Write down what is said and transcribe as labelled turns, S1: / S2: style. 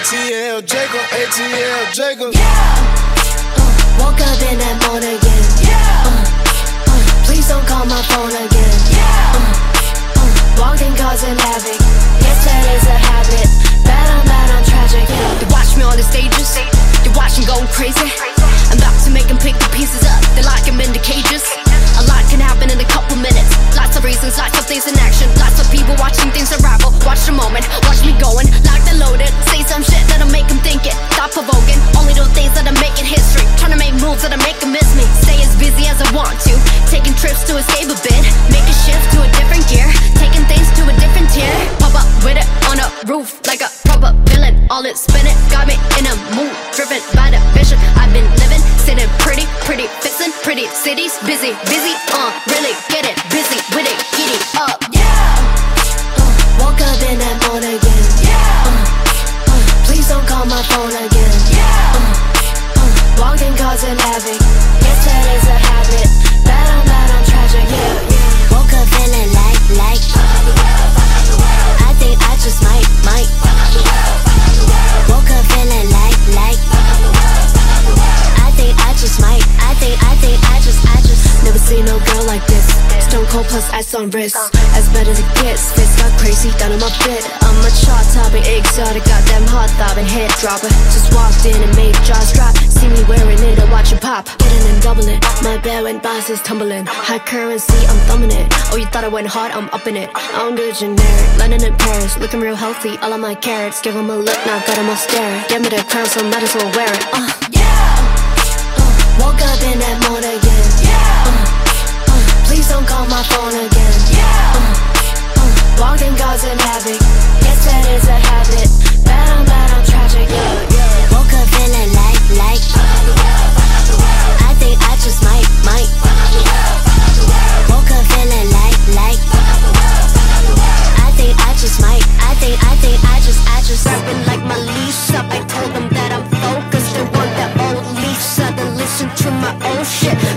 S1: ATL Jacob, ATL Jacob. Yeah. Uh,
S2: woke up in that morning again. Yeah. Uh, uh, please don't call my phone again. Yeah. Uh, uh, walked in causing havoc. Yes, that is a habit. Bad, I'm bad, I'm tragic. They
S3: watch me on the stages. They watch me going crazy. Villain. All it spinning
S2: got me
S3: in a
S2: mood. Driven
S3: by the vision I've been living. Sitting pretty, pretty, fixing pretty cities. Busy, busy, uh, really get it. Busy with it, giddy. Uh,
S2: this. Stone cold plus ice on wrist. As bad as it gets. Face got crazy, down on my bed. I'm a chart topping, exotic, goddamn hot throbbing head dropper. Just walked in and made jaws drop. See me wearing it, I watch it pop. Getting and doubling. My bed when bosses tumbling. High currency, I'm thumbing it. Oh, you thought I went hard, I'm upping it. I don't do generic. London and Paris, looking real healthy. All of my carrots, give 'em a look, now got 'em all staring. Give me the crown, so might as well wear it. Uh. was a maverick. Yes, that is a habit. Battle, battle, tragic.
S4: Woke up feeling like, like. I think I just might, might. Woke up feeling like, like. I think I just might. I think, I think I just, I just.
S3: Rapping like my leash up. I told them that I'm focused and want that old leash. I listen to my own shit.